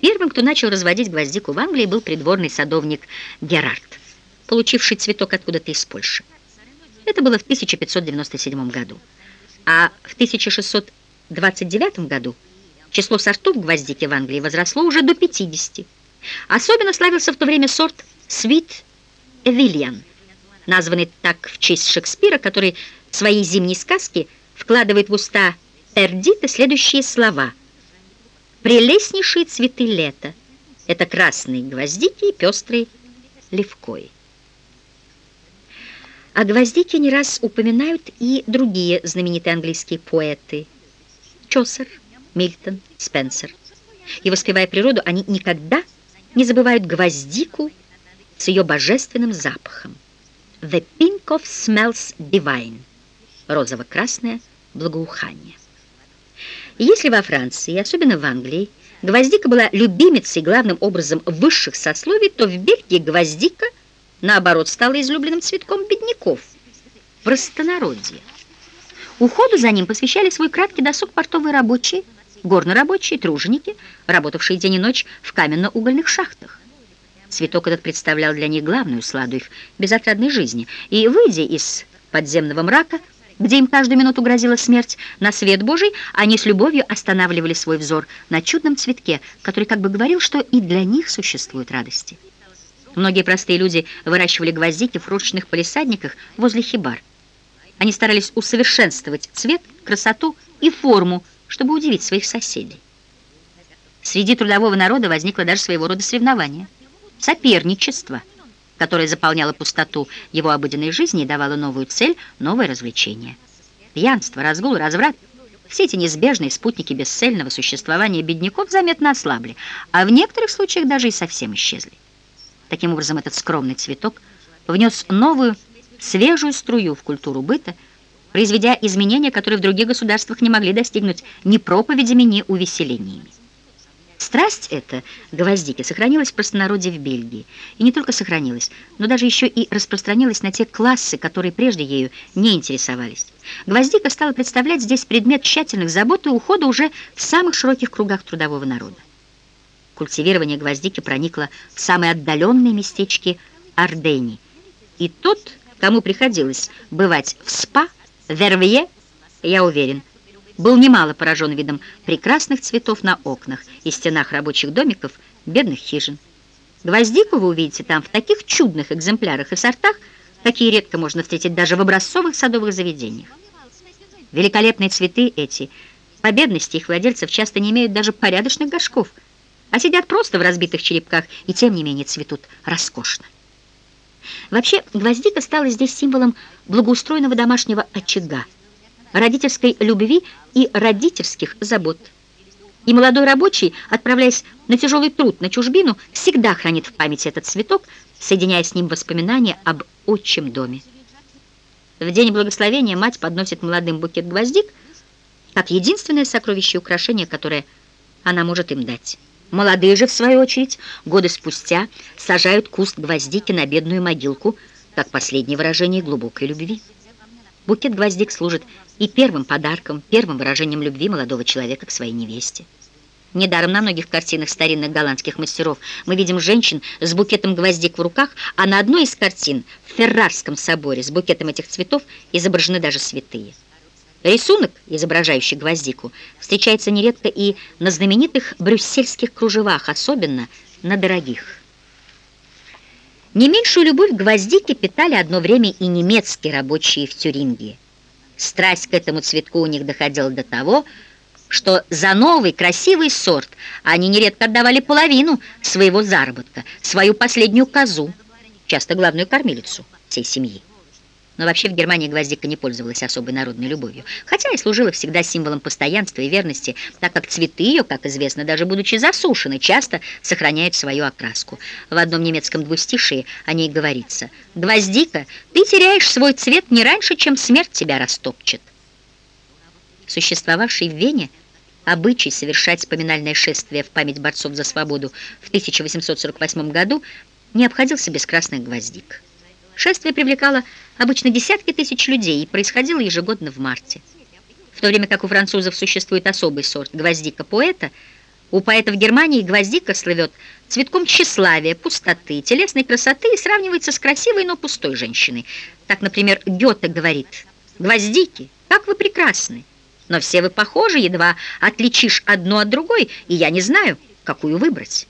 Первым, кто начал разводить гвоздику в Англии, был придворный садовник Герард, получивший цветок откуда-то из Польши. Это было в 1597 году. А в 1629 году число сортов гвоздики в Англии возросло уже до 50. Особенно славился в то время сорт Sweet Evillian, названный так в честь Шекспира, который в своей зимней сказке вкладывает в уста Пердита следующие слова. «Прелестнейшие цветы лета — это красные гвоздики и пестрые левкои». О гвоздике не раз упоминают и другие знаменитые английские поэты. Чосер, Мильтон, Спенсер. И воспевая природу, они никогда не забывают гвоздику с ее божественным запахом. The pink of smells divine. Розово-красное благоухание. Если во Франции, особенно в Англии, гвоздика была любимицей главным образом высших сословий, то в Бельгии гвоздика, наоборот, стала излюбленным цветком бедняков, простонародье. Уходу за ним посвящали свой краткий досуг портовые рабочие, горнорабочие, труженики, работавшие день и ночь в каменно-угольных шахтах. Цветок этот представлял для них главную сладу их безотрадной жизни, и, выйдя из подземного мрака, где им каждую минуту грозила смерть, на свет Божий, они с любовью останавливали свой взор на чудном цветке, который как бы говорил, что и для них существуют радости. Многие простые люди выращивали гвоздики в ручных полисадниках возле хибар. Они старались усовершенствовать цвет, красоту и форму, чтобы удивить своих соседей. Среди трудового народа возникло даже своего рода соревнование, соперничество – которая заполняла пустоту его обыденной жизни и давала новую цель, новое развлечение. Пьянство, разгул, разврат – все эти неизбежные спутники бесцельного существования бедняков заметно ослабли, а в некоторых случаях даже и совсем исчезли. Таким образом, этот скромный цветок внес новую, свежую струю в культуру быта, произведя изменения, которые в других государствах не могли достигнуть ни проповедями, ни увеселениями. Страсть эта, гвоздики, сохранилась в простонародье в Бельгии. И не только сохранилась, но даже еще и распространилась на те классы, которые прежде ею не интересовались. Гвоздика стала представлять здесь предмет тщательных забот и ухода уже в самых широких кругах трудового народа. Культивирование гвоздики проникло в самые отдаленные местечки Ардени. И тот, кому приходилось бывать в СПА, Вервье, я уверен, был немало поражен видом прекрасных цветов на окнах и стенах рабочих домиков, бедных хижин. Гвоздику вы увидите там в таких чудных экземплярах и сортах, какие редко можно встретить даже в образцовых садовых заведениях. Великолепные цветы эти, по бедности их владельцев, часто не имеют даже порядочных горшков, а сидят просто в разбитых черепках и тем не менее цветут роскошно. Вообще, гвоздика стала здесь символом благоустроенного домашнего очага, родительской любви и родительских забот. И молодой рабочий, отправляясь на тяжелый труд на чужбину, всегда хранит в памяти этот цветок, соединяя с ним воспоминания об отчим доме. В день благословения мать подносит молодым букет гвоздик, как единственное сокровище и украшение, которое она может им дать. Молодые же, в свою очередь, годы спустя сажают куст гвоздики на бедную могилку, как последнее выражение глубокой любви. Букет гвоздик служит и первым подарком, первым выражением любви молодого человека к своей невесте. Недаром на многих картинах старинных голландских мастеров мы видим женщин с букетом гвоздик в руках, а на одной из картин в Феррарском соборе с букетом этих цветов изображены даже святые. Рисунок, изображающий гвоздику, встречается нередко и на знаменитых брюссельских кружевах, особенно на дорогих. Не меньшую любовь к гвоздике питали одно время и немецкие рабочие в Тюрингии. Страсть к этому цветку у них доходила до того, что за новый красивый сорт они нередко отдавали половину своего заработка, свою последнюю козу, часто главную кормилицу всей семьи. Но вообще в Германии гвоздика не пользовалась особой народной любовью, хотя и служила всегда символом постоянства и верности, так как цветы ее, как известно, даже будучи засушены, часто сохраняют свою окраску. В одном немецком двустишии о ней говорится «Гвоздика, ты теряешь свой цвет не раньше, чем смерть тебя растопчет». Существовавший в Вене обычай совершать поминальное шествие в память борцов за свободу в 1848 году не обходился без красных гвоздик. Шествие привлекало обычно десятки тысяч людей и происходило ежегодно в марте. В то время как у французов существует особый сорт гвоздика поэта, У поэтов Германии гвоздика слывет цветком тщеславия, пустоты, телесной красоты и сравнивается с красивой, но пустой женщиной. Так, например, Гёте говорит, «Гвоздики, как вы прекрасны, но все вы похожи, едва отличишь одну от другой, и я не знаю, какую выбрать».